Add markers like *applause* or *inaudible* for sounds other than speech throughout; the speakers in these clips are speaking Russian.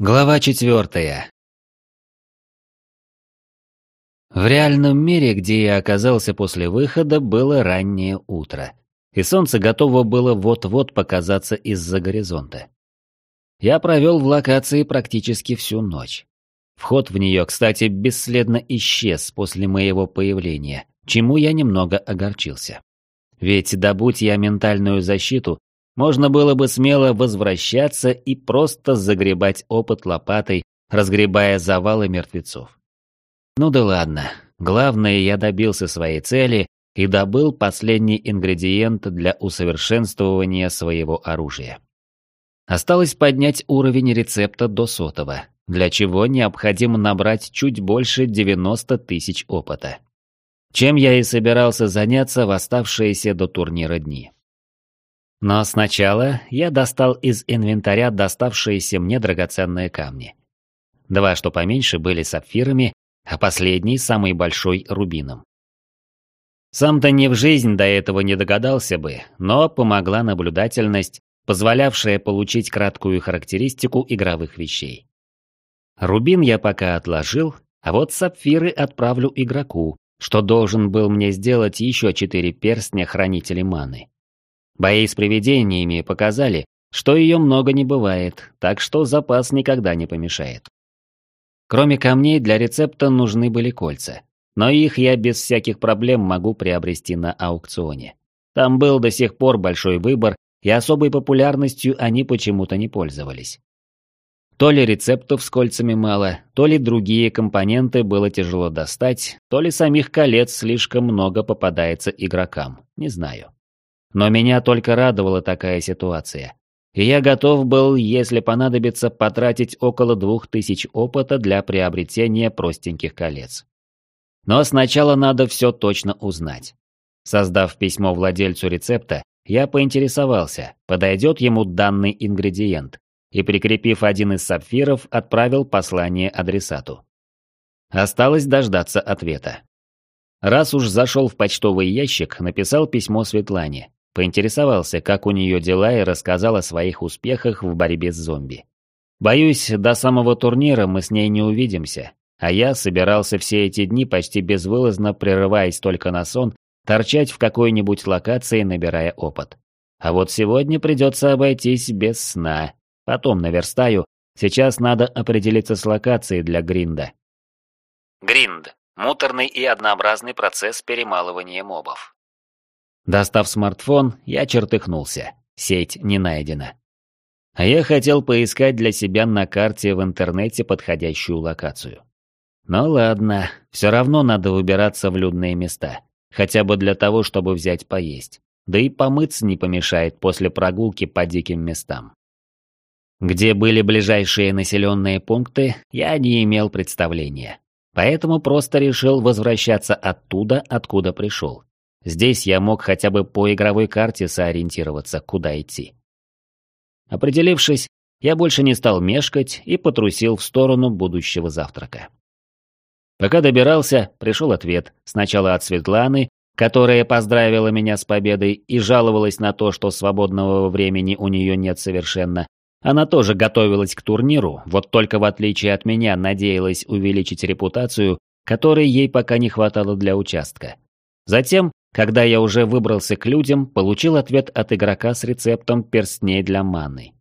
Глава четвертая. В реальном мире, где я оказался после выхода, было раннее утро, и солнце готово было вот-вот показаться из-за горизонта. Я провел в локации практически всю ночь. Вход в нее, кстати, бесследно исчез после моего появления, чему я немного огорчился. Ведь добудь я ментальную защиту, можно было бы смело возвращаться и просто загребать опыт лопатой, разгребая завалы мертвецов. Ну да ладно, главное, я добился своей цели и добыл последний ингредиент для усовершенствования своего оружия. Осталось поднять уровень рецепта до сотого, для чего необходимо набрать чуть больше 90 тысяч опыта. Чем я и собирался заняться в оставшиеся до турнира дни. Но сначала я достал из инвентаря доставшиеся мне драгоценные камни. Два, что поменьше, были сапфирами, а последний, самый большой, рубином. Сам-то не в жизнь до этого не догадался бы, но помогла наблюдательность, позволявшая получить краткую характеристику игровых вещей. Рубин я пока отложил, а вот сапфиры отправлю игроку, что должен был мне сделать еще четыре перстня хранителей маны. Бои с привидениями показали, что ее много не бывает, так что запас никогда не помешает. Кроме камней для рецепта нужны были кольца, но их я без всяких проблем могу приобрести на аукционе. Там был до сих пор большой выбор, и особой популярностью они почему-то не пользовались. То ли рецептов с кольцами мало, то ли другие компоненты было тяжело достать, то ли самих колец слишком много попадается игрокам, не знаю. Но меня только радовала такая ситуация. И я готов был, если понадобится, потратить около двух тысяч опыта для приобретения простеньких колец. Но сначала надо все точно узнать. Создав письмо владельцу рецепта, я поинтересовался, подойдет ему данный ингредиент, и, прикрепив один из сапфиров, отправил послание адресату. Осталось дождаться ответа. Раз уж зашел в почтовый ящик, написал письмо Светлане, Поинтересовался, как у нее дела и рассказал о своих успехах в борьбе с зомби. Боюсь, до самого турнира мы с ней не увидимся, а я собирался все эти дни почти безвылазно, прерываясь только на сон, торчать в какой-нибудь локации, набирая опыт. А вот сегодня придется обойтись без сна. Потом наверстаю, сейчас надо определиться с локацией для гринда. Гринд – муторный и однообразный процесс перемалывания мобов. Достав смартфон, я чертыхнулся. Сеть не найдена. А я хотел поискать для себя на карте в интернете подходящую локацию. Ну ладно, все равно надо выбираться в людные места. Хотя бы для того, чтобы взять поесть. Да и помыться не помешает после прогулки по диким местам. Где были ближайшие населенные пункты, я не имел представления. Поэтому просто решил возвращаться оттуда, откуда пришел. Здесь я мог хотя бы по игровой карте сориентироваться, куда идти. Определившись, я больше не стал мешкать и потрусил в сторону будущего завтрака. Пока добирался, пришел ответ. Сначала от Светланы, которая поздравила меня с победой и жаловалась на то, что свободного времени у нее нет совершенно. Она тоже готовилась к турниру, вот только в отличие от меня надеялась увеличить репутацию, которой ей пока не хватало для участка. Затем когда я уже выбрался к людям, получил ответ от игрока с рецептом перстней для маны.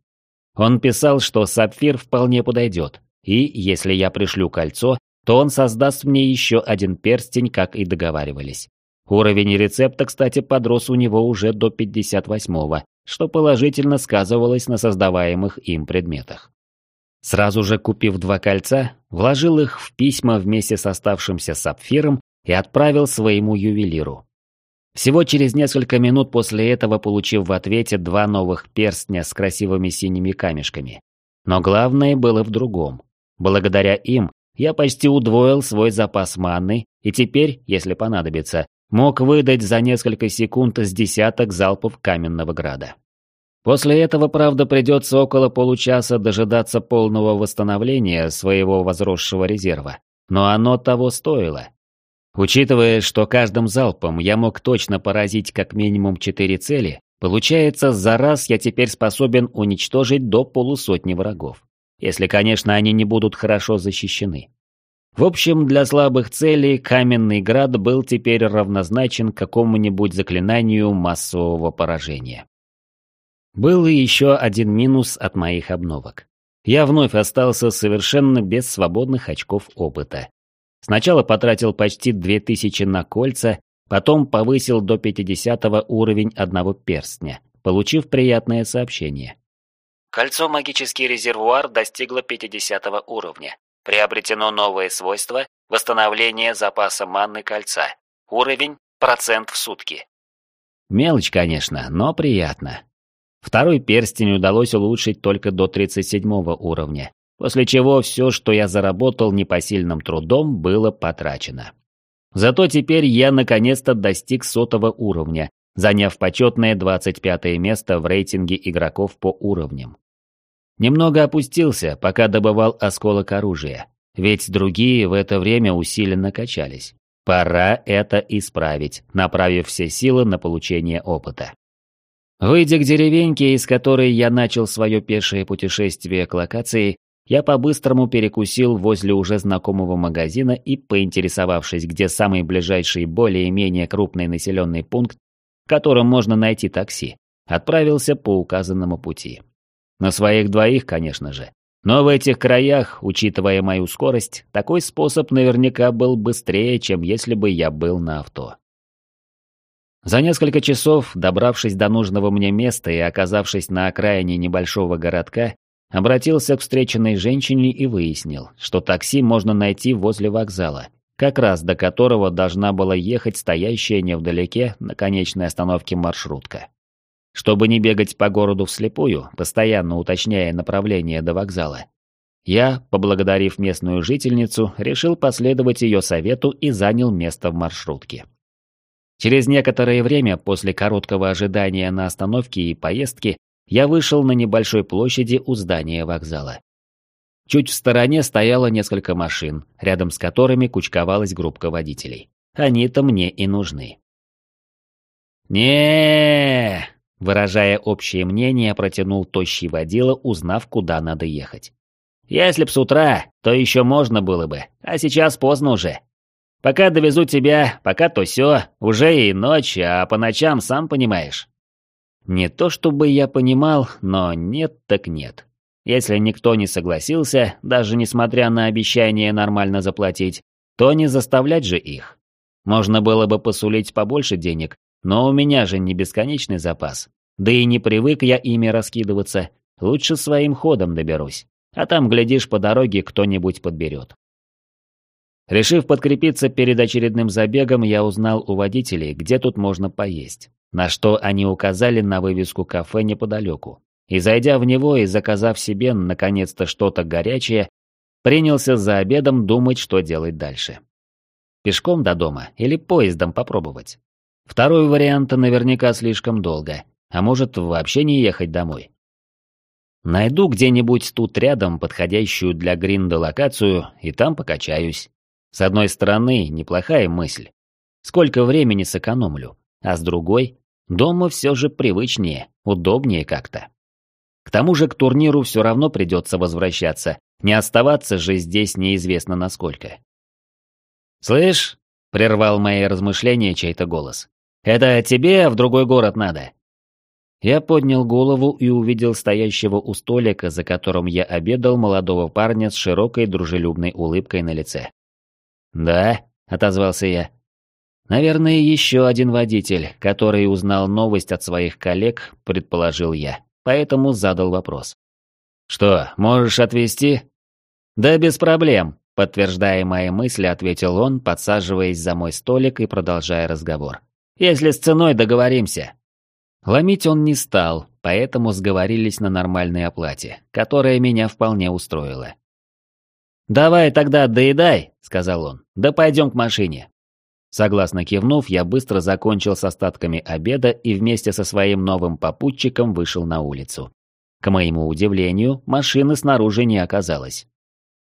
Он писал, что сапфир вполне подойдет, и если я пришлю кольцо, то он создаст мне еще один перстень, как и договаривались. Уровень рецепта, кстати, подрос у него уже до 58-го, что положительно сказывалось на создаваемых им предметах. Сразу же купив два кольца, вложил их в письма вместе с оставшимся сапфиром и отправил своему ювелиру. Всего через несколько минут после этого получив в ответе два новых перстня с красивыми синими камешками. Но главное было в другом. Благодаря им я почти удвоил свой запас маны и теперь, если понадобится, мог выдать за несколько секунд с десяток залпов каменного града. После этого, правда, придется около получаса дожидаться полного восстановления своего возросшего резерва. Но оно того стоило. Учитывая, что каждым залпом я мог точно поразить как минимум четыре цели, получается, за раз я теперь способен уничтожить до полусотни врагов. если, конечно, они не будут хорошо защищены. В общем, для слабых целей каменный град был теперь равнозначен какому-нибудь заклинанию массового поражения. Был и еще один минус от моих обновок. Я вновь остался совершенно без свободных очков опыта. Сначала потратил почти 2000 на кольца, потом повысил до 50 уровень одного перстня, получив приятное сообщение. Кольцо «Магический резервуар» достигло 50 уровня. Приобретено новое свойство – восстановление запаса манны кольца. Уровень – процент в сутки. Мелочь, конечно, но приятно. Второй перстень удалось улучшить только до 37 уровня, после чего все, что я заработал непосильным трудом, было потрачено. Зато теперь я наконец-то достиг сотого уровня, заняв почетное 25 место в рейтинге игроков по уровням. Немного опустился, пока добывал осколок оружия, ведь другие в это время усиленно качались. Пора это исправить, направив все силы на получение опыта. Выйдя к деревеньке, из которой я начал свое пешее путешествие к локации, я по-быстрому перекусил возле уже знакомого магазина и, поинтересовавшись, где самый ближайший более-менее крупный населенный пункт, в котором можно найти такси, отправился по указанному пути. На своих двоих, конечно же. Но в этих краях, учитывая мою скорость, такой способ наверняка был быстрее, чем если бы я был на авто. За несколько часов, добравшись до нужного мне места и оказавшись на окраине небольшого городка, обратился к встреченной женщине и выяснил, что такси можно найти возле вокзала, как раз до которого должна была ехать стоящая невдалеке на конечной остановке маршрутка. Чтобы не бегать по городу вслепую, постоянно уточняя направление до вокзала, я, поблагодарив местную жительницу, решил последовать ее совету и занял место в маршрутке. Через некоторое время после короткого ожидания на остановке и поездки я вышел на небольшой площади у здания вокзала. Чуть в стороне стояло несколько машин, рядом с которыми кучковалась группа водителей. Они-то мне и нужны. не Выражая общее мнение, протянул тощий водила, узнав, куда надо ехать. «Если б с утра, то еще можно было бы, а сейчас поздно уже. Пока довезу тебя, пока то все, уже и ночь, а по ночам сам понимаешь». Не то чтобы я понимал, но нет так нет. Если никто не согласился, даже несмотря на обещание нормально заплатить, то не заставлять же их. Можно было бы посулить побольше денег, но у меня же не бесконечный запас. Да и не привык я ими раскидываться. Лучше своим ходом доберусь. А там, глядишь, по дороге кто-нибудь подберет. Решив подкрепиться перед очередным забегом, я узнал у водителей, где тут можно поесть. На что они указали на вывеску кафе неподалеку. И зайдя в него и заказав себе наконец-то что-то горячее, принялся за обедом думать, что делать дальше. Пешком до дома или поездом попробовать? Второй вариант наверняка слишком долго, а может вообще не ехать домой. Найду где-нибудь тут рядом подходящую для гринда локацию и там покачаюсь. С одной стороны, неплохая мысль. Сколько времени сэкономлю, а с другой, дома все же привычнее, удобнее как-то. К тому же к турниру все равно придется возвращаться, не оставаться же здесь неизвестно насколько. «Слышь?» — прервал мои размышления чей-то голос. «Это тебе в другой город надо?» Я поднял голову и увидел стоящего у столика, за которым я обедал, молодого парня с широкой дружелюбной улыбкой на лице. «Да», — отозвался я. «Наверное, еще один водитель, который узнал новость от своих коллег», — предположил я, поэтому задал вопрос. «Что, можешь отвезти?» «Да без проблем», — подтверждая мои мысли, ответил он, подсаживаясь за мой столик и продолжая разговор. «Если с ценой договоримся». Ломить он не стал, поэтому сговорились на нормальной оплате, которая меня вполне устроила. «Давай тогда доедай», — сказал он, — «да пойдем к машине». Согласно кивнув, я быстро закончил с остатками обеда и вместе со своим новым попутчиком вышел на улицу. К моему удивлению, машины снаружи не оказалось.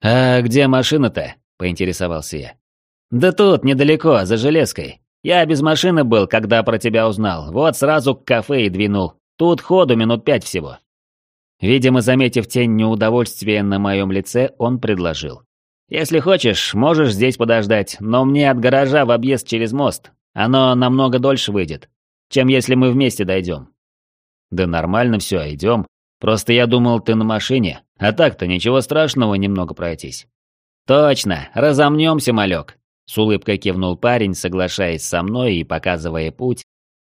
«А где машина-то?» — поинтересовался я. «Да тут, недалеко, за железкой. Я без машины был, когда про тебя узнал. Вот сразу к кафе и двинул. Тут ходу минут пять всего». Видимо, заметив тень неудовольствия на моем лице, он предложил. «Если хочешь, можешь здесь подождать, но мне от гаража в объезд через мост. Оно намного дольше выйдет, чем если мы вместе дойдем». «Да нормально все, идем. Просто я думал, ты на машине, а так-то ничего страшного немного пройтись». «Точно, разомнемся, малек», — с улыбкой кивнул парень, соглашаясь со мной и показывая путь,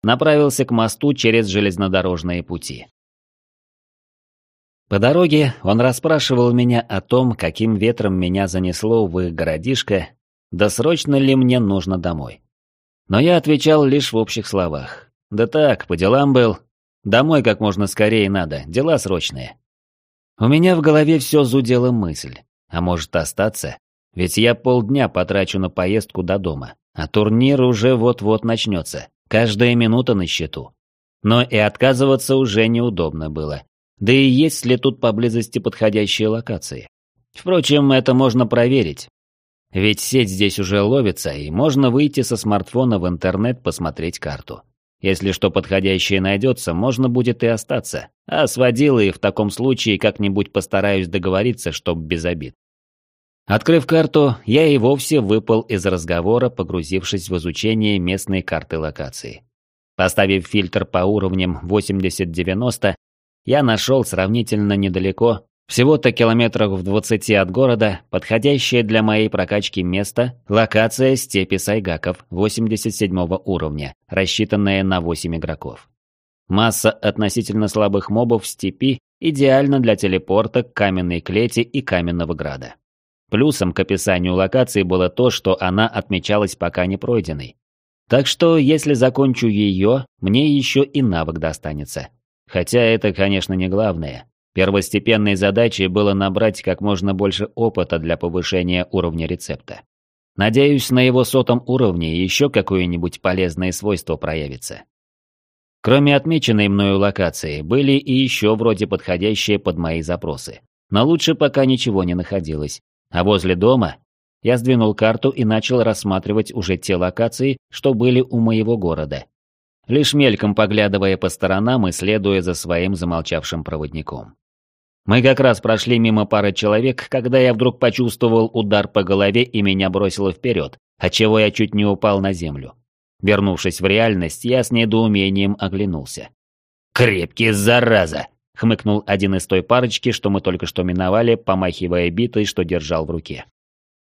направился к мосту через железнодорожные пути. По дороге он расспрашивал меня о том, каким ветром меня занесло в их городишко, да срочно ли мне нужно домой. Но я отвечал лишь в общих словах. Да так, по делам был. Домой как можно скорее надо, дела срочные. У меня в голове все зудела мысль. А может остаться? Ведь я полдня потрачу на поездку до дома, а турнир уже вот-вот начнется. Каждая минута на счету. Но и отказываться уже неудобно было. Да и есть ли тут поблизости подходящие локации? Впрочем, это можно проверить. Ведь сеть здесь уже ловится, и можно выйти со смартфона в интернет посмотреть карту. Если что подходящее найдется, можно будет и остаться. А с водилой в таком случае как-нибудь постараюсь договориться, чтоб без обид. Открыв карту, я и вовсе выпал из разговора, погрузившись в изучение местной карты локации. Поставив фильтр по уровням 80-90, я нашел сравнительно недалеко, всего-то километрах в 20 от города, подходящее для моей прокачки место, локация степи сайгаков 87 уровня, рассчитанная на 8 игроков. Масса относительно слабых мобов в степи идеальна для телепорта к каменной клете и каменного града. Плюсом к описанию локации было то, что она отмечалась пока не пройденной. Так что, если закончу ее, мне еще и навык достанется. Хотя это, конечно, не главное. Первостепенной задачей было набрать как можно больше опыта для повышения уровня рецепта. Надеюсь, на его сотом уровне еще какое-нибудь полезное свойство проявится. Кроме отмеченной мною локации, были и еще вроде подходящие под мои запросы. Но лучше пока ничего не находилось. А возле дома я сдвинул карту и начал рассматривать уже те локации, что были у моего города лишь мельком поглядывая по сторонам и следуя за своим замолчавшим проводником. Мы как раз прошли мимо пары человек, когда я вдруг почувствовал удар по голове и меня бросило вперед, отчего я чуть не упал на землю. Вернувшись в реальность, я с недоумением оглянулся. «Крепкий, зараза!» — хмыкнул один из той парочки, что мы только что миновали, помахивая битой, что держал в руке.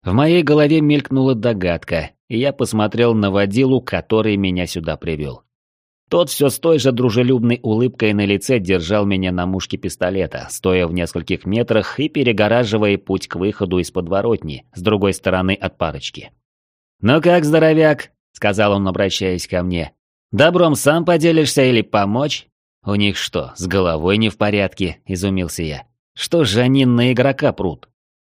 В моей голове мелькнула догадка, и я посмотрел на водилу, который меня сюда привел. Тот все с той же дружелюбной улыбкой на лице держал меня на мушке пистолета, стоя в нескольких метрах и перегораживая путь к выходу из подворотни, с другой стороны от парочки. «Ну как, здоровяк?» — сказал он, обращаясь ко мне. «Добром сам поделишься или помочь?» «У них что, с головой не в порядке?» — изумился я. «Что же они на игрока прут?»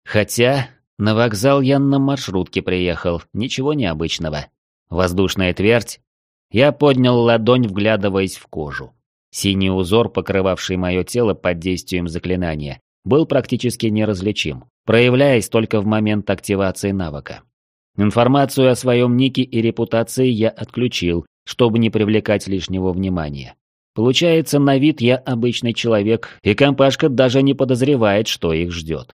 «Хотя, на вокзал я на маршрутке приехал, ничего необычного. Воздушная твердь, я поднял ладонь, вглядываясь в кожу. Синий узор, покрывавший мое тело под действием заклинания, был практически неразличим, проявляясь только в момент активации навыка. Информацию о своем нике и репутации я отключил, чтобы не привлекать лишнего внимания. Получается, на вид я обычный человек, и компашка даже не подозревает, что их ждет.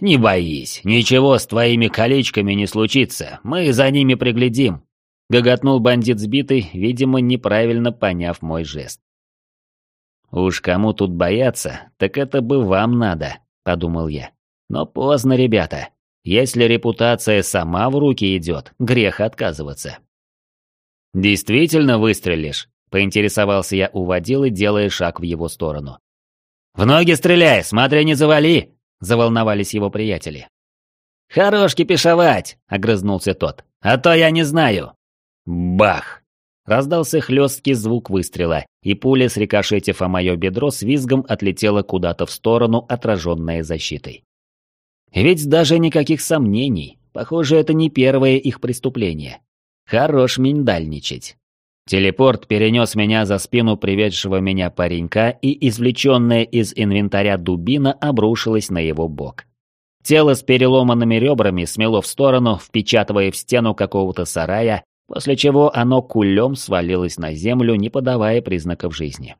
«Не боись, ничего с твоими колечками не случится, мы за ними приглядим», Гоготнул бандит сбитый, видимо, неправильно поняв мой жест. «Уж кому тут бояться, так это бы вам надо», — подумал я. «Но поздно, ребята. Если репутация сама в руки идет, грех отказываться». «Действительно выстрелишь?» — поинтересовался я у водилы, делая шаг в его сторону. «В ноги стреляй, смотри, не завали!» — заволновались его приятели. «Хорош кипишовать!» — огрызнулся тот. «А то я не знаю!» Бах! Раздался хлесткий звук выстрела, и пуля, срикошетив о мое бедро, с визгом отлетела куда-то в сторону, отраженная защитой. Ведь даже никаких сомнений. Похоже, это не первое их преступление. Хорош миндальничать. Телепорт перенес меня за спину приведшего меня паренька, и извлеченная из инвентаря дубина обрушилась на его бок. Тело с переломанными ребрами смело в сторону, впечатывая в стену какого-то сарая, после чего оно кулем свалилось на землю, не подавая признаков жизни.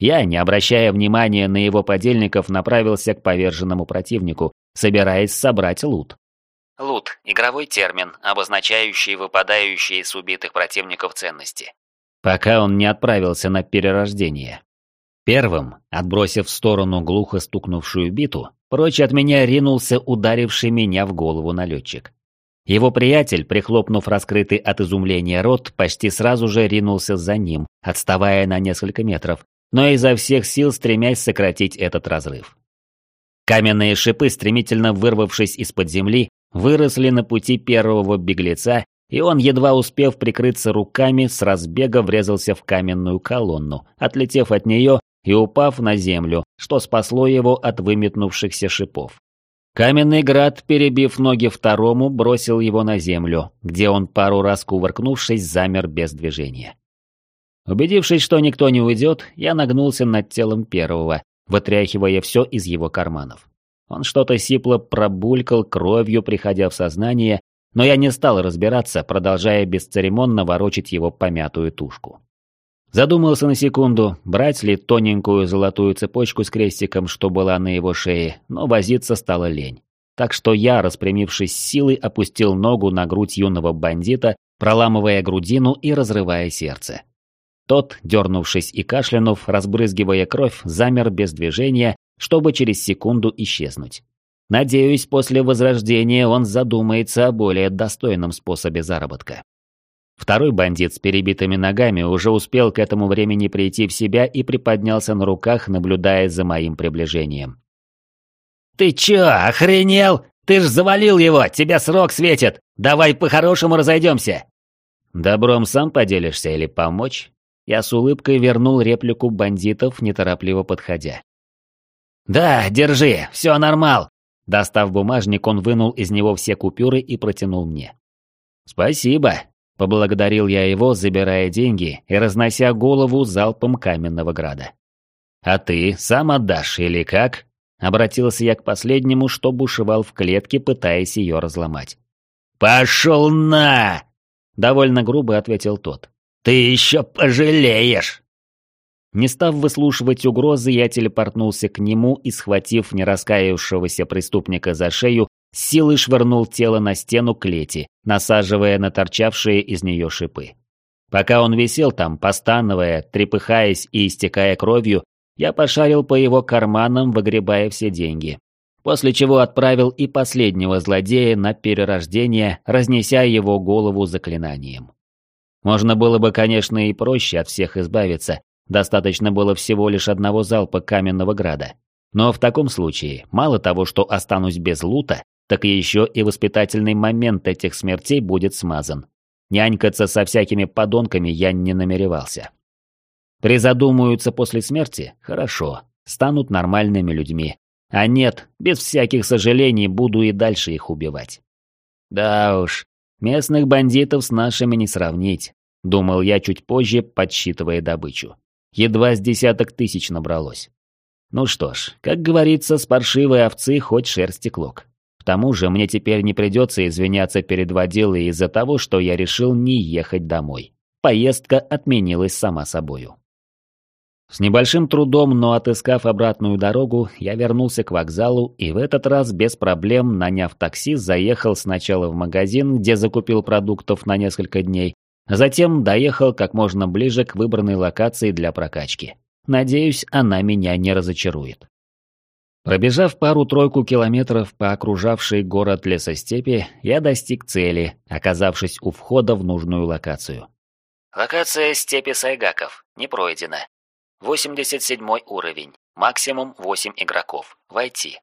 Я, не обращая внимания на его подельников, направился к поверженному противнику, собираясь собрать лут. Лут – игровой термин, обозначающий выпадающие с убитых противников ценности. Пока он не отправился на перерождение. Первым, отбросив в сторону глухо стукнувшую биту, прочь от меня ринулся ударивший меня в голову налетчик. Его приятель, прихлопнув раскрытый от изумления рот, почти сразу же ринулся за ним, отставая на несколько метров, но изо всех сил стремясь сократить этот разрыв. Каменные шипы, стремительно вырвавшись из-под земли, выросли на пути первого беглеца, и он, едва успев прикрыться руками, с разбега врезался в каменную колонну, отлетев от нее и упав на землю, что спасло его от выметнувшихся шипов. Каменный град, перебив ноги второму, бросил его на землю, где он, пару раз кувыркнувшись, замер без движения. Убедившись, что никто не уйдет, я нагнулся над телом первого, вытряхивая все из его карманов. Он что-то сипло пробулькал кровью, приходя в сознание, но я не стал разбираться, продолжая бесцеремонно ворочить его помятую тушку. Задумался на секунду, брать ли тоненькую золотую цепочку с крестиком, что была на его шее, но возиться стало лень. Так что я, распрямившись силой, опустил ногу на грудь юного бандита, проламывая грудину и разрывая сердце. Тот, дернувшись и кашлянув, разбрызгивая кровь, замер без движения, чтобы через секунду исчезнуть. Надеюсь, после возрождения он задумается о более достойном способе заработка. Второй бандит с перебитыми ногами уже успел к этому времени прийти в себя и приподнялся на руках, наблюдая за моим приближением. «Ты чё, охренел? Ты ж завалил его, тебе срок светит! Давай по-хорошему разойдемся!» «Добром сам поделишься или помочь?» Я с улыбкой вернул реплику бандитов, неторопливо подходя. «Да, держи, все нормал!» Достав бумажник, он вынул из него все купюры и протянул мне. «Спасибо!» – поблагодарил я его, забирая деньги и разнося голову залпом каменного града. «А ты сам отдашь или как?» – обратился я к последнему, что бушевал в клетке, пытаясь ее разломать. «Пошел на!» – довольно грубо ответил тот. «Ты еще пожалеешь!» Не став выслушивать угрозы, я телепортнулся к нему и, схватив нераскаявшегося преступника за шею, силой швырнул тело на стену клети, насаживая на торчавшие из нее шипы. Пока он висел там, постановая, трепыхаясь и истекая кровью, я пошарил по его карманам, выгребая все деньги. После чего отправил и последнего злодея на перерождение, разнеся его голову заклинанием. Можно было бы, конечно, и проще от всех избавиться, Достаточно было всего лишь одного залпа каменного града. Но в таком случае, мало того, что останусь без лута, так еще и воспитательный момент этих смертей будет смазан. Нянькаться со всякими подонками я не намеревался. Призадумаются после смерти? Хорошо. Станут нормальными людьми. А нет, без всяких сожалений буду и дальше их убивать. Да уж, местных бандитов с нашими не сравнить, думал я чуть позже, подсчитывая добычу. Едва с десяток тысяч набралось. Ну что ж, как говорится, с паршивой овцы хоть шерсти клок. Тому же мне теперь не придется извиняться перед водилой из-за того, что я решил не ехать домой. Поездка отменилась сама собою. С небольшим трудом, но отыскав обратную дорогу, я вернулся к вокзалу и в этот раз без проблем, наняв такси, заехал сначала в магазин, где закупил продуктов на несколько дней, Затем доехал как можно ближе к выбранной локации для прокачки. Надеюсь, она меня не разочарует. Пробежав пару-тройку километров по окружавшей город лесостепи, я достиг цели, оказавшись у входа в нужную локацию. Локация степи Сайгаков. Не пройдена. 87 уровень. Максимум 8 игроков. Войти.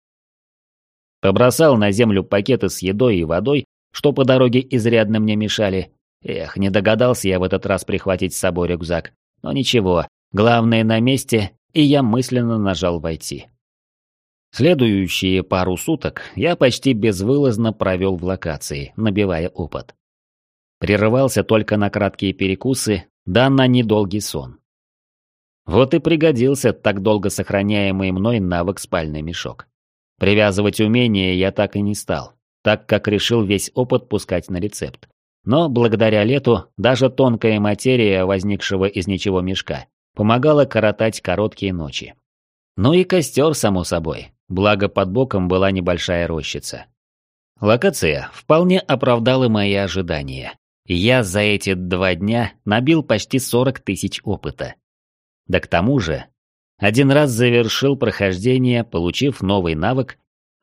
Побросал на землю пакеты с едой и водой, что по дороге изрядно мне мешали, Эх, не догадался я в этот раз прихватить с собой рюкзак. Но ничего, главное на месте, и я мысленно нажал «Войти». Следующие пару суток я почти безвылазно провел в локации, набивая опыт. Прерывался только на краткие перекусы, да на недолгий сон. Вот и пригодился так долго сохраняемый мной навык спальный мешок. Привязывать умение я так и не стал, так как решил весь опыт пускать на рецепт. Но благодаря лету даже тонкая материя, возникшего из ничего мешка, помогало коротать короткие ночи. Ну и костер, само собой, благо под боком была небольшая рощица. Локация вполне оправдала мои ожидания. Я за эти два дня набил почти 40 тысяч опыта. Да к тому же, один раз завершил прохождение, получив новый навык.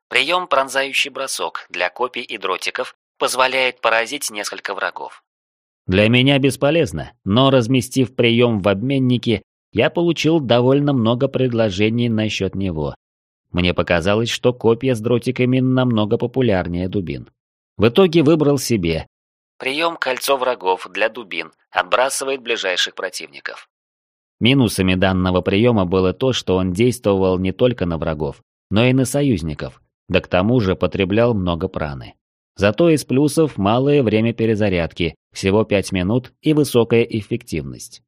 Прием «Пронзающий бросок» для копий и дротиков позволяет поразить несколько врагов. Для меня бесполезно, но разместив прием в обменнике, я получил довольно много предложений насчет него. Мне показалось, что копья с дротиками намного популярнее дубин. В итоге выбрал себе. Прием «Кольцо врагов» для дубин отбрасывает ближайших противников. Минусами данного приема было то, что он действовал не только на врагов, но и на союзников, да к тому же потреблял много праны. Зато из плюсов малое время перезарядки, всего 5 минут и высокая эффективность.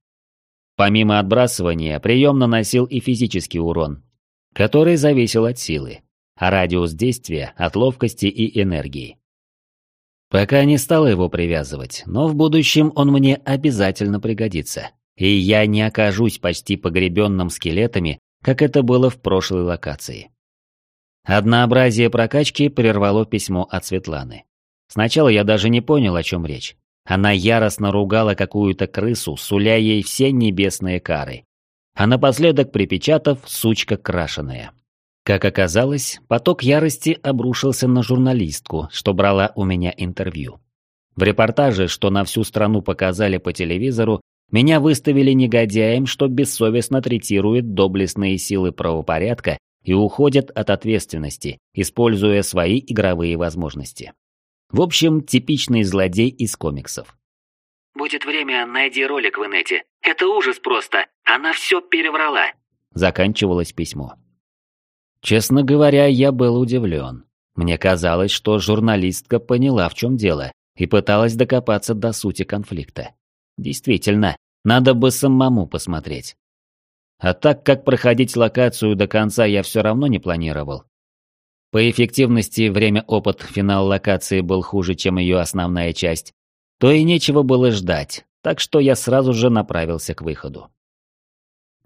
Помимо отбрасывания, прием наносил и физический урон, который зависел от силы, а радиус действия – от ловкости и энергии. Пока не стал его привязывать, но в будущем он мне обязательно пригодится и я не окажусь почти погребенным скелетами, как это было в прошлой локации. Однообразие прокачки прервало письмо от Светланы. Сначала я даже не понял, о чем речь. Она яростно ругала какую-то крысу, суля ей все небесные кары. А напоследок припечатав «сучка крашеная». Как оказалось, поток ярости обрушился на журналистку, что брала у меня интервью. В репортаже, что на всю страну показали по телевизору, меня выставили негодяем, что бессовестно третирует доблестные силы правопорядка и уходят от ответственности, используя свои игровые возможности. В общем, типичный злодей из комиксов. «Будет время, найди ролик в инете. Это ужас просто. Она все переврала». Заканчивалось письмо. Честно говоря, я был удивлен. Мне казалось, что журналистка поняла, в чем дело, и пыталась докопаться до сути конфликта. Действительно, надо бы самому посмотреть. А так как проходить локацию до конца я все равно не планировал. По эффективности время опыт финал локации был хуже, чем ее основная часть, то и нечего было ждать, так что я сразу же направился к выходу.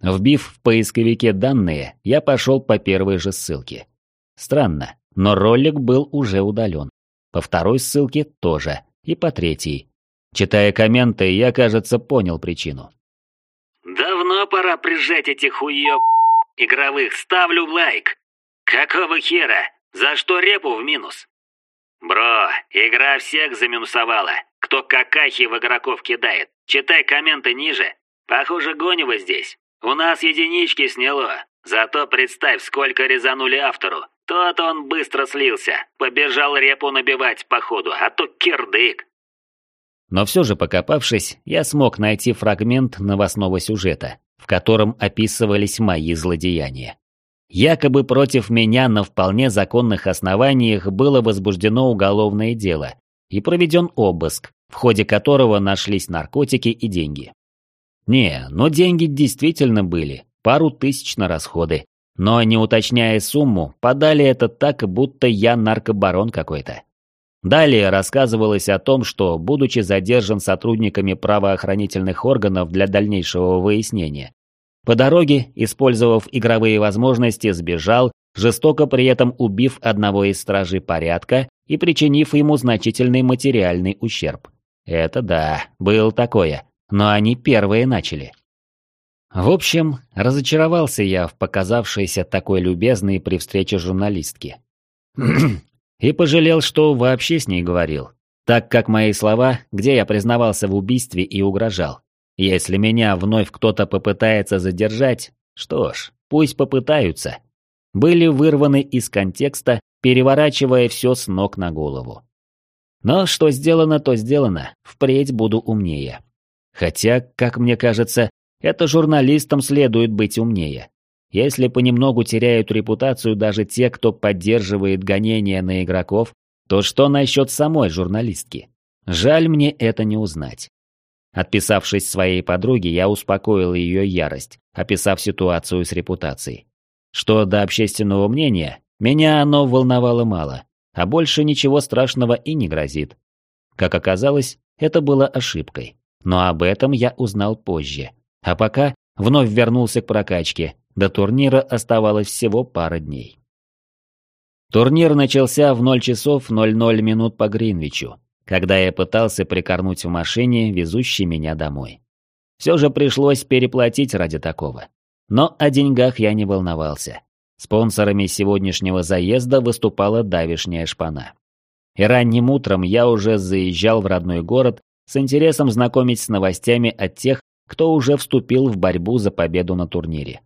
Вбив в поисковике данные, я пошел по первой же ссылке. Странно, но ролик был уже удален. По второй ссылке тоже, и по третьей. Читая комменты, я, кажется, понял причину. «Давно пора прижать этих уёб... игровых. Ставлю лайк. Какого хера? За что репу в минус?» «Бро, игра всех заминусовала. Кто какахи в игроков кидает. Читай комменты ниже. Похоже, гонево здесь. У нас единички сняло. Зато представь, сколько резанули автору. Тот он быстро слился. Побежал репу набивать, походу, а то кирдык. Но все же покопавшись, я смог найти фрагмент новостного сюжета, в котором описывались мои злодеяния. Якобы против меня на вполне законных основаниях было возбуждено уголовное дело и проведен обыск, в ходе которого нашлись наркотики и деньги. Не, но деньги действительно были, пару тысяч на расходы, но не уточняя сумму, подали это так, будто я наркобарон какой-то. Далее рассказывалось о том, что, будучи задержан сотрудниками правоохранительных органов для дальнейшего выяснения, по дороге, использовав игровые возможности, сбежал, жестоко при этом убив одного из стражей порядка и причинив ему значительный материальный ущерб. Это да, был такое, но они первые начали. В общем, разочаровался я в показавшейся такой любезной при встрече журналистки. *clears throat* И пожалел, что вообще с ней говорил, так как мои слова, где я признавался в убийстве и угрожал. Если меня вновь кто-то попытается задержать, что ж, пусть попытаются. Были вырваны из контекста, переворачивая все с ног на голову. Но что сделано, то сделано, впредь буду умнее. Хотя, как мне кажется, это журналистам следует быть умнее. Если понемногу теряют репутацию даже те, кто поддерживает гонения на игроков, то что насчет самой журналистки? Жаль мне это не узнать. Отписавшись своей подруге, я успокоил ее ярость, описав ситуацию с репутацией. Что до общественного мнения, меня оно волновало мало, а больше ничего страшного и не грозит. Как оказалось, это было ошибкой. Но об этом я узнал позже. А пока вновь вернулся к прокачке. До турнира оставалось всего пара дней. Турнир начался в 0 часов 00 минут по Гринвичу, когда я пытался прикорнуть в машине, везущей меня домой. Все же пришлось переплатить ради такого. Но о деньгах я не волновался. Спонсорами сегодняшнего заезда выступала давишняя шпана. И ранним утром я уже заезжал в родной город с интересом знакомить с новостями от тех, кто уже вступил в борьбу за победу на турнире.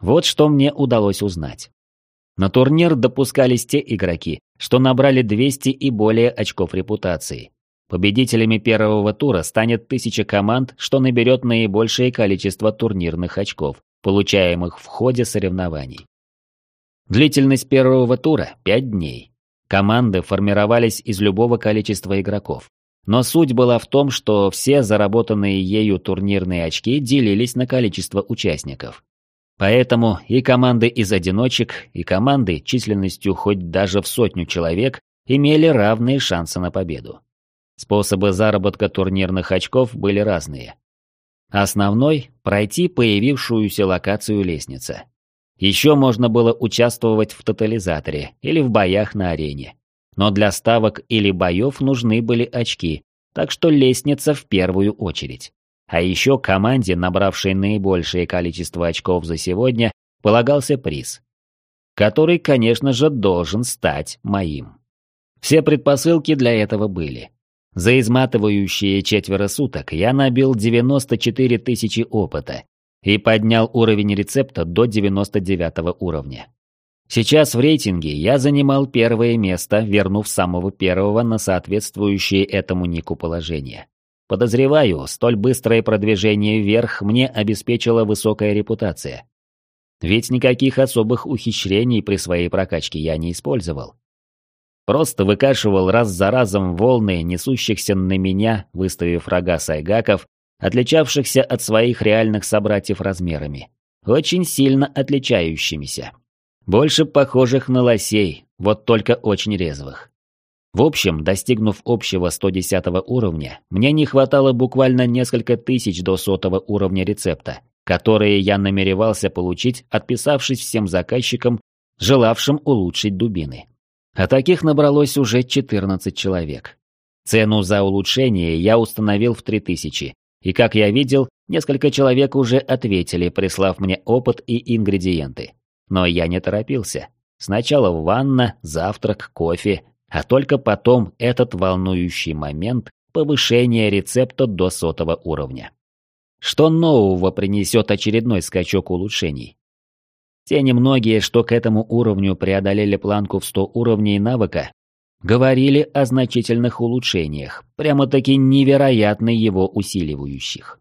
Вот что мне удалось узнать. На турнир допускались те игроки, что набрали 200 и более очков репутации. Победителями первого тура станет тысяча команд, что наберет наибольшее количество турнирных очков, получаемых в ходе соревнований. Длительность первого тура – 5 дней. Команды формировались из любого количества игроков. Но суть была в том, что все заработанные ею турнирные очки делились на количество участников. Поэтому и команды из одиночек, и команды численностью хоть даже в сотню человек имели равные шансы на победу. Способы заработка турнирных очков были разные. Основной – пройти появившуюся локацию лестница. Еще можно было участвовать в тотализаторе или в боях на арене. Но для ставок или боев нужны были очки, так что лестница в первую очередь. А еще команде, набравшей наибольшее количество очков за сегодня, полагался приз. Который, конечно же, должен стать моим. Все предпосылки для этого были. За изматывающие четверо суток я набил 94 тысячи опыта и поднял уровень рецепта до 99 уровня. Сейчас в рейтинге я занимал первое место, вернув самого первого на соответствующее этому нику положение. Подозреваю, столь быстрое продвижение вверх мне обеспечила высокая репутация. Ведь никаких особых ухищрений при своей прокачке я не использовал. Просто выкашивал раз за разом волны, несущихся на меня, выставив рога сайгаков, отличавшихся от своих реальных собратьев размерами. Очень сильно отличающимися. Больше похожих на лосей, вот только очень резвых. В общем, достигнув общего 110 уровня, мне не хватало буквально несколько тысяч до сотого уровня рецепта, которые я намеревался получить, отписавшись всем заказчикам, желавшим улучшить дубины. А таких набралось уже 14 человек. Цену за улучшение я установил в 3000, и как я видел, несколько человек уже ответили, прислав мне опыт и ингредиенты. Но я не торопился. Сначала ванна, завтрак, кофе, а только потом этот волнующий момент повышения рецепта до сотого уровня. Что нового принесет очередной скачок улучшений? Те немногие, что к этому уровню преодолели планку в 100 уровней навыка, говорили о значительных улучшениях, прямо-таки невероятно его усиливающих.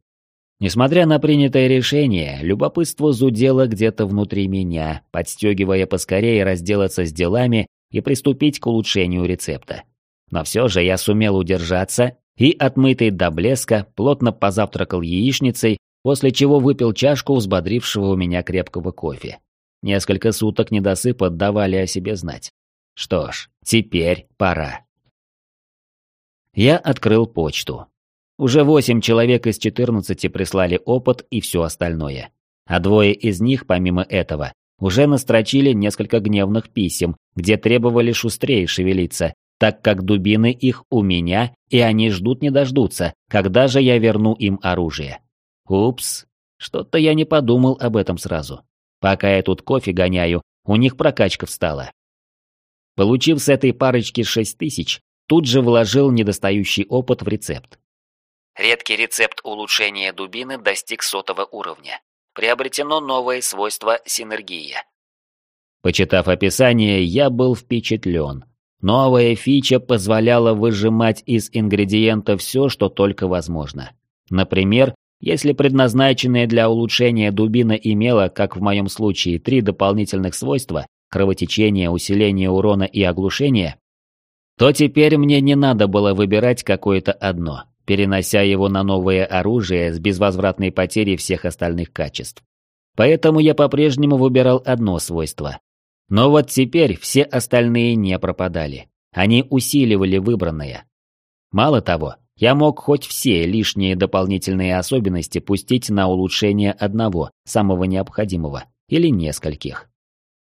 Несмотря на принятое решение, любопытство зудело где-то внутри меня, подстегивая поскорее разделаться с делами и приступить к улучшению рецепта. Но все же я сумел удержаться и, отмытый до блеска, плотно позавтракал яичницей, после чего выпил чашку взбодрившего меня крепкого кофе. Несколько суток недосыпа давали о себе знать. Что ж, теперь пора. Я открыл почту. Уже восемь человек из четырнадцати прислали опыт и все остальное. А двое из них, помимо этого, уже настрочили несколько гневных писем, где требовали шустрее шевелиться, так как дубины их у меня, и они ждут не дождутся, когда же я верну им оружие. Упс, что-то я не подумал об этом сразу. Пока я тут кофе гоняю, у них прокачка встала. Получив с этой парочки шесть тысяч, тут же вложил недостающий опыт в рецепт. Редкий рецепт улучшения дубины достиг сотого уровня. Приобретено новое свойство синергия. Почитав описание, я был впечатлен. Новая фича позволяла выжимать из ингредиента все, что только возможно. Например, если предназначенная для улучшения дубина имела, как в моем случае, три дополнительных свойства – кровотечение, усиление урона и оглушение, то теперь мне не надо было выбирать какое-то одно перенося его на новое оружие с безвозвратной потерей всех остальных качеств. Поэтому я по-прежнему выбирал одно свойство. Но вот теперь все остальные не пропадали. Они усиливали выбранное. Мало того, я мог хоть все лишние дополнительные особенности пустить на улучшение одного, самого необходимого, или нескольких.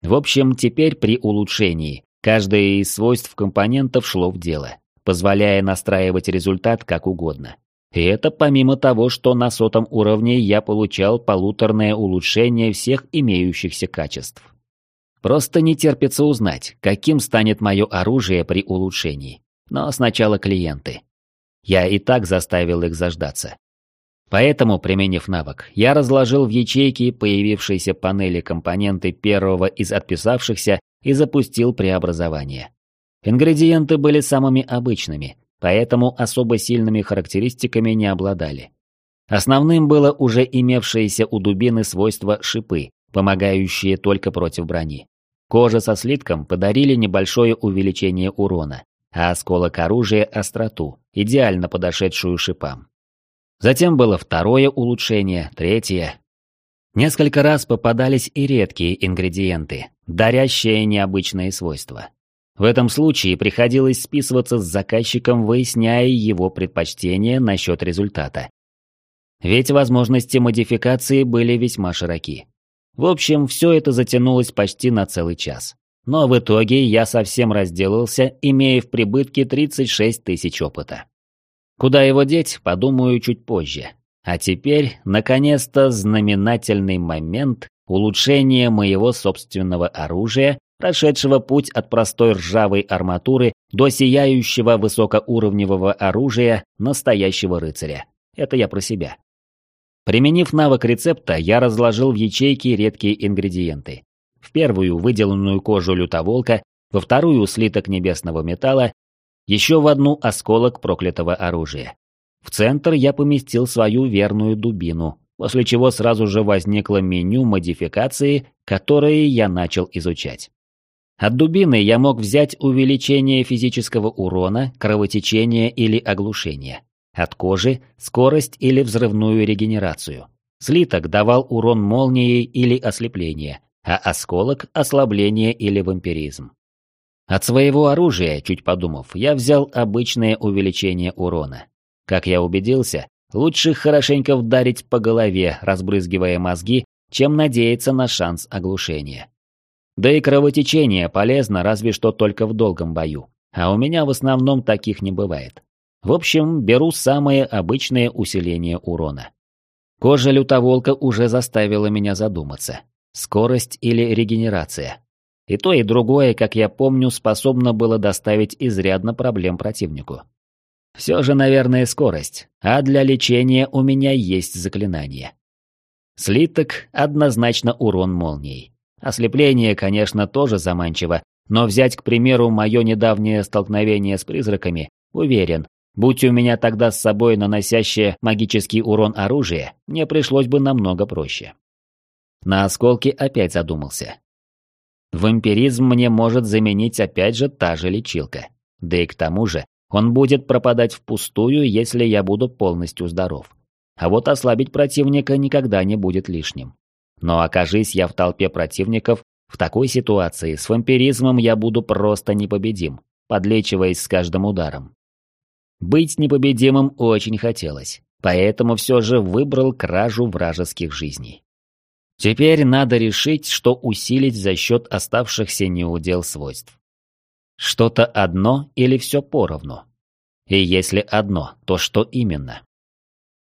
В общем, теперь при улучшении каждое из свойств компонентов шло в дело, позволяя настраивать результат как угодно. И это помимо того, что на сотом уровне я получал полуторное улучшение всех имеющихся качеств. Просто не терпится узнать, каким станет мое оружие при улучшении. Но сначала клиенты. Я и так заставил их заждаться. Поэтому, применив навык, я разложил в ячейки появившиеся панели компоненты первого из отписавшихся и запустил преобразование. Ингредиенты были самыми обычными, поэтому особо сильными характеристиками не обладали. Основным было уже имевшееся у дубины свойство шипы, помогающие только против брони. Кожа со слитком подарили небольшое увеличение урона, а осколок оружия – остроту, идеально подошедшую шипам. Затем было второе улучшение, третье. Несколько раз попадались и редкие ингредиенты, дарящие необычные свойства. В этом случае приходилось списываться с заказчиком, выясняя его предпочтения насчет результата. Ведь возможности модификации были весьма широки. В общем, все это затянулось почти на целый час. Но в итоге я совсем разделался, имея в прибытке 36 тысяч опыта. Куда его деть, подумаю чуть позже. А теперь, наконец-то, знаменательный момент улучшения моего собственного оружия прошедшего путь от простой ржавой арматуры до сияющего высокоуровневого оружия настоящего рыцаря. Это я про себя. Применив навык рецепта, я разложил в ячейки редкие ингредиенты. В первую выделанную кожу лютоволка, во вторую слиток небесного металла, еще в одну осколок проклятого оружия. В центр я поместил свою верную дубину, после чего сразу же возникло меню модификации, которые я начал изучать. От дубины я мог взять увеличение физического урона, кровотечения или оглушения. От кожи – скорость или взрывную регенерацию. Слиток давал урон молнией или ослепление, а осколок – ослабление или вампиризм. От своего оружия, чуть подумав, я взял обычное увеличение урона. Как я убедился, лучше хорошенько вдарить по голове, разбрызгивая мозги, чем надеяться на шанс оглушения. Да и кровотечение полезно разве что только в долгом бою, а у меня в основном таких не бывает. В общем, беру самое обычное усиление урона. Кожа лютоволка уже заставила меня задуматься. Скорость или регенерация? И то, и другое, как я помню, способно было доставить изрядно проблем противнику. Все же, наверное, скорость, а для лечения у меня есть заклинание. Слиток – однозначно урон молнией. Ослепление, конечно, тоже заманчиво, но взять, к примеру, мое недавнее столкновение с призраками, уверен, будь у меня тогда с собой наносящее магический урон оружие, мне пришлось бы намного проще. На осколке опять задумался. Вампиризм мне может заменить опять же та же лечилка. Да и к тому же, он будет пропадать впустую, если я буду полностью здоров. А вот ослабить противника никогда не будет лишним. Но окажись я в толпе противников, в такой ситуации с вампиризмом я буду просто непобедим, подлечиваясь с каждым ударом. Быть непобедимым очень хотелось, поэтому все же выбрал кражу вражеских жизней. Теперь надо решить, что усилить за счет оставшихся неудел свойств. Что-то одно или все поровну? И если одно, то что именно?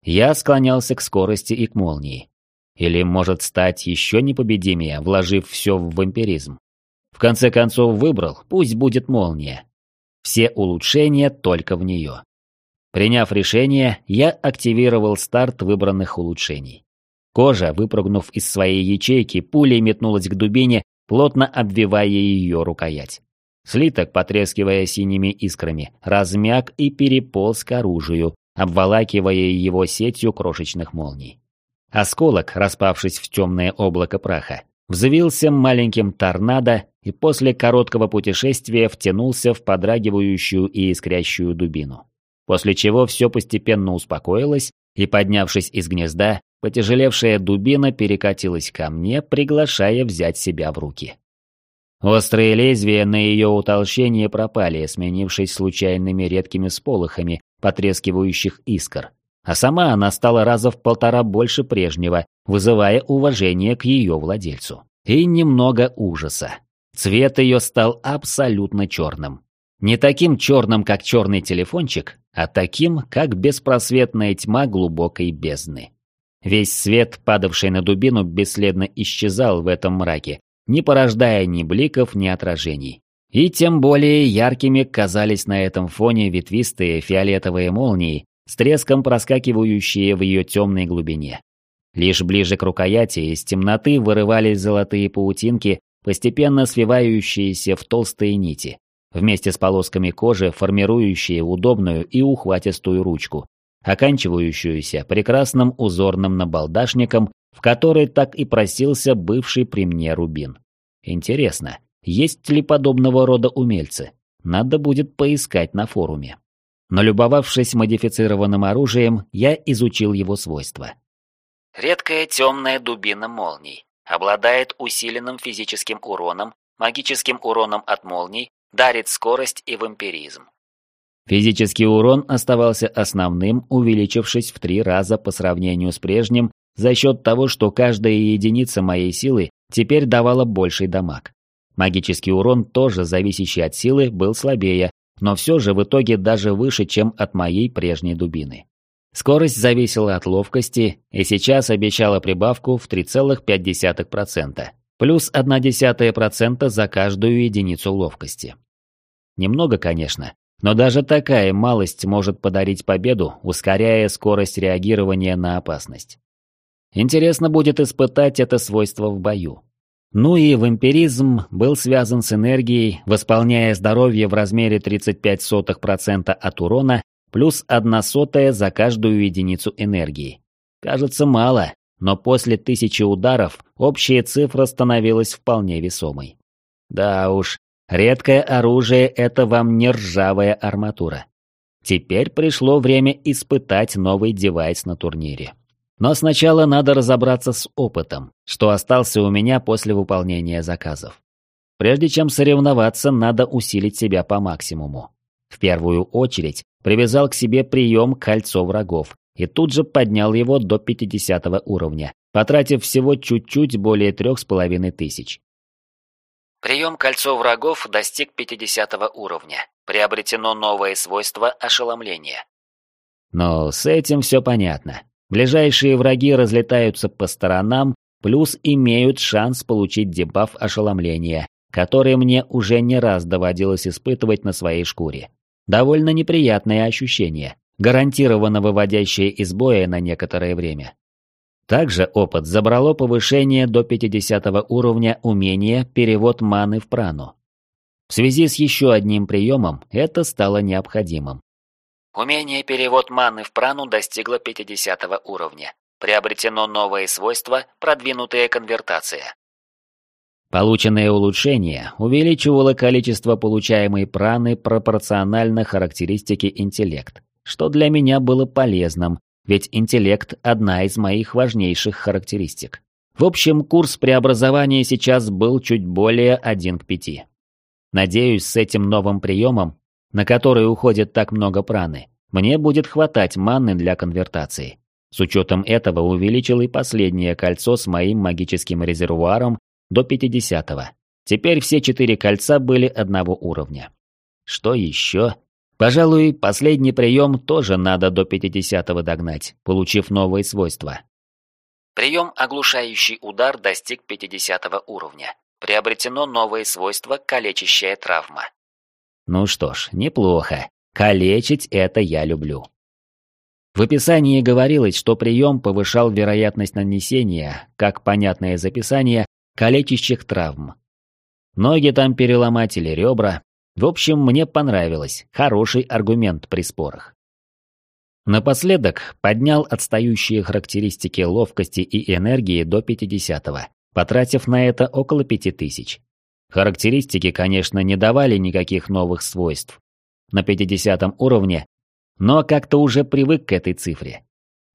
Я склонялся к скорости и к молнии, или может стать еще непобедимее, вложив все в вампиризм. В конце концов выбрал, пусть будет молния. Все улучшения только в нее. Приняв решение, я активировал старт выбранных улучшений. Кожа, выпрыгнув из своей ячейки, пулей метнулась к дубине, плотно обвивая ее рукоять. Слиток, потрескивая синими искрами, размяк и переполз к оружию, обволакивая его сетью крошечных молний. Осколок, распавшись в темное облако праха, взвился маленьким торнадо и после короткого путешествия втянулся в подрагивающую и искрящую дубину. После чего все постепенно успокоилось, и, поднявшись из гнезда, потяжелевшая дубина перекатилась ко мне, приглашая взять себя в руки. Острые лезвия на ее утолщение пропали, сменившись случайными редкими сполохами потрескивающих искр. А сама она стала раза в полтора больше прежнего, вызывая уважение к ее владельцу. И немного ужаса. Цвет ее стал абсолютно черным. Не таким черным, как черный телефончик, а таким, как беспросветная тьма глубокой бездны. Весь свет, падавший на дубину, бесследно исчезал в этом мраке, не порождая ни бликов, ни отражений. И тем более яркими казались на этом фоне ветвистые фиолетовые молнии, с треском проскакивающие в ее темной глубине. Лишь ближе к рукояти из темноты вырывались золотые паутинки, постепенно свивающиеся в толстые нити, вместе с полосками кожи, формирующие удобную и ухватистую ручку, оканчивающуюся прекрасным узорным набалдашником, в который так и просился бывший при мне рубин. Интересно, есть ли подобного рода умельцы? Надо будет поискать на форуме. Налюбовавшись модифицированным оружием, я изучил его свойства. Редкая темная дубина молний. Обладает усиленным физическим уроном, магическим уроном от молний, дарит скорость и вампиризм. Физический урон оставался основным, увеличившись в три раза по сравнению с прежним за счет того, что каждая единица моей силы теперь давала больший дамаг. Магический урон, тоже зависящий от силы, был слабее, но все же в итоге даже выше, чем от моей прежней дубины. Скорость зависела от ловкости и сейчас обещала прибавку в 3,5%, плюс 0,1% за каждую единицу ловкости. Немного, конечно, но даже такая малость может подарить победу, ускоряя скорость реагирования на опасность. Интересно будет испытать это свойство в бою. Ну и вампиризм был связан с энергией, восполняя здоровье в размере 35% от урона плюс одна сотая за каждую единицу энергии. Кажется мало, но после тысячи ударов общая цифра становилась вполне весомой. Да уж, редкое оружие – это вам не ржавая арматура. Теперь пришло время испытать новый девайс на турнире. Но сначала надо разобраться с опытом, что остался у меня после выполнения заказов. Прежде чем соревноваться, надо усилить себя по максимуму. В первую очередь привязал к себе прием «Кольцо врагов» и тут же поднял его до 50 уровня, потратив всего чуть-чуть более трех с половиной тысяч. Прием «Кольцо врагов» достиг 50 уровня. Приобретено новое свойство ошеломления. Но с этим все понятно. Ближайшие враги разлетаются по сторонам, плюс имеют шанс получить дебаф ошеломления, который мне уже не раз доводилось испытывать на своей шкуре. Довольно неприятное ощущение, гарантированно выводящее из боя на некоторое время. Также опыт забрало повышение до 50 уровня умения «Перевод маны в прану». В связи с еще одним приемом это стало необходимым. Умение «Перевод маны в прану» достигло 50 уровня. Приобретено новое свойство «Продвинутая конвертация». Полученное улучшение увеличивало количество получаемой праны пропорционально характеристике интеллект, что для меня было полезным, ведь интеллект – одна из моих важнейших характеристик. В общем, курс преобразования сейчас был чуть более 1 к 5. Надеюсь, с этим новым приемом, на который уходит так много праны, мне будет хватать маны для конвертации. С учетом этого увеличил и последнее кольцо с моим магическим резервуаром до 50-го. Теперь все четыре кольца были одного уровня. Что еще? Пожалуй, последний прием тоже надо до 50-го догнать, получив новые свойства. Прием «Оглушающий удар» достиг 50 уровня. Приобретено новое свойство «Калечащая травма». Ну что ж, неплохо. Калечить это я люблю. В описании говорилось, что прием повышал вероятность нанесения, как понятное записание, калечащих травм. Ноги там переломать или ребра. В общем, мне понравилось. Хороший аргумент при спорах. Напоследок поднял отстающие характеристики ловкости и энергии до 50-го, потратив на это около 5000. Характеристики, конечно, не давали никаких новых свойств. На 50 уровне, но как-то уже привык к этой цифре.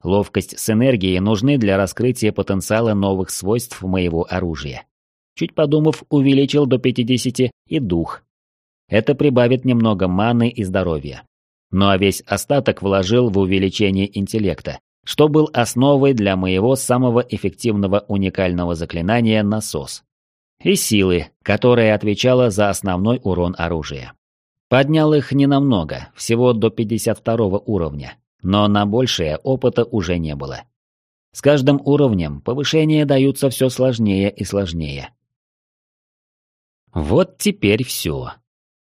Ловкость с энергией нужны для раскрытия потенциала новых свойств моего оружия. Чуть подумав, увеличил до 50 и дух. Это прибавит немного маны и здоровья. Ну а весь остаток вложил в увеличение интеллекта, что был основой для моего самого эффективного уникального заклинания «Насос». И силы, которая отвечала за основной урон оружия. Поднял их ненамного, всего до 52 уровня, но на большее опыта уже не было. С каждым уровнем повышения даются все сложнее и сложнее. Вот теперь все.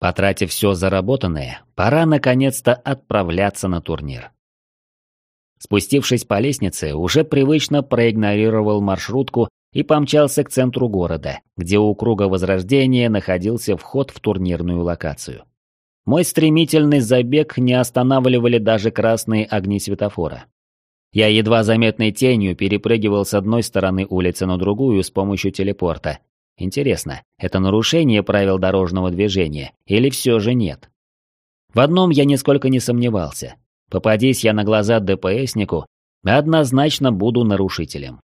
Потратив все заработанное, пора наконец-то отправляться на турнир. Спустившись по лестнице, уже привычно проигнорировал маршрутку и помчался к центру города, где у круга Возрождения находился вход в турнирную локацию. Мой стремительный забег не останавливали даже красные огни светофора. Я едва заметной тенью перепрыгивал с одной стороны улицы на другую с помощью телепорта, Интересно, это нарушение правил дорожного движения или все же нет? В одном я нисколько не сомневался. Попадись я на глаза ДПСнику, однозначно буду нарушителем.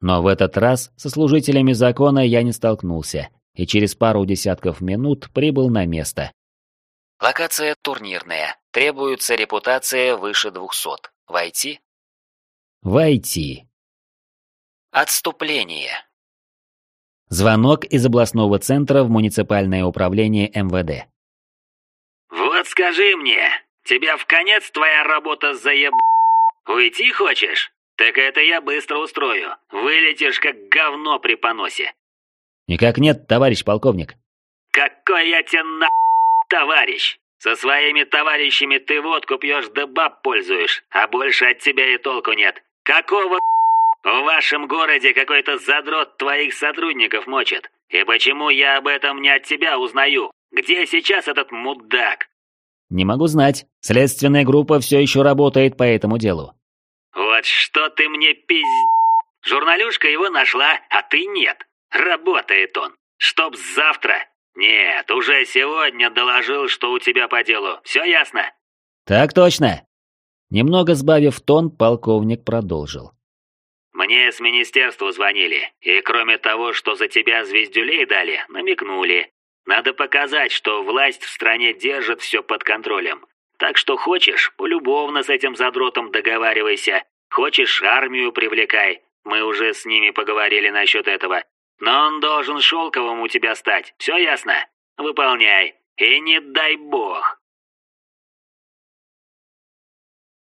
Но в этот раз со служителями закона я не столкнулся, и через пару десятков минут прибыл на место. Локация турнирная. Требуется репутация выше 200. Войти? Войти. Отступление. Звонок из областного центра в муниципальное управление МВД. «Вот скажи мне, тебя в конец твоя работа заеб... Уйти хочешь? Так это я быстро устрою. Вылетишь как говно при поносе». «Никак нет, товарищ полковник». «Какой я тебе на... товарищ? Со своими товарищами ты водку пьешь да баб пользуешь, а больше от тебя и толку нет. Какого в вашем городе какой-то задрот твоих сотрудников мочит. И почему я об этом не от тебя узнаю? Где сейчас этот мудак? Не могу знать. Следственная группа все еще работает по этому делу. Вот что ты мне пиз... Журналюшка его нашла, а ты нет. Работает он. Чтоб завтра... Нет, уже сегодня доложил, что у тебя по делу. Все ясно? Так точно. Немного сбавив тон, полковник продолжил. Мне с министерства звонили, и кроме того, что за тебя звездюлей дали, намекнули. Надо показать, что власть в стране держит все под контролем. Так что хочешь, полюбовно с этим задротом договаривайся. Хочешь, армию привлекай. Мы уже с ними поговорили насчет этого. Но он должен шелковым у тебя стать. Все ясно? Выполняй. И не дай бог,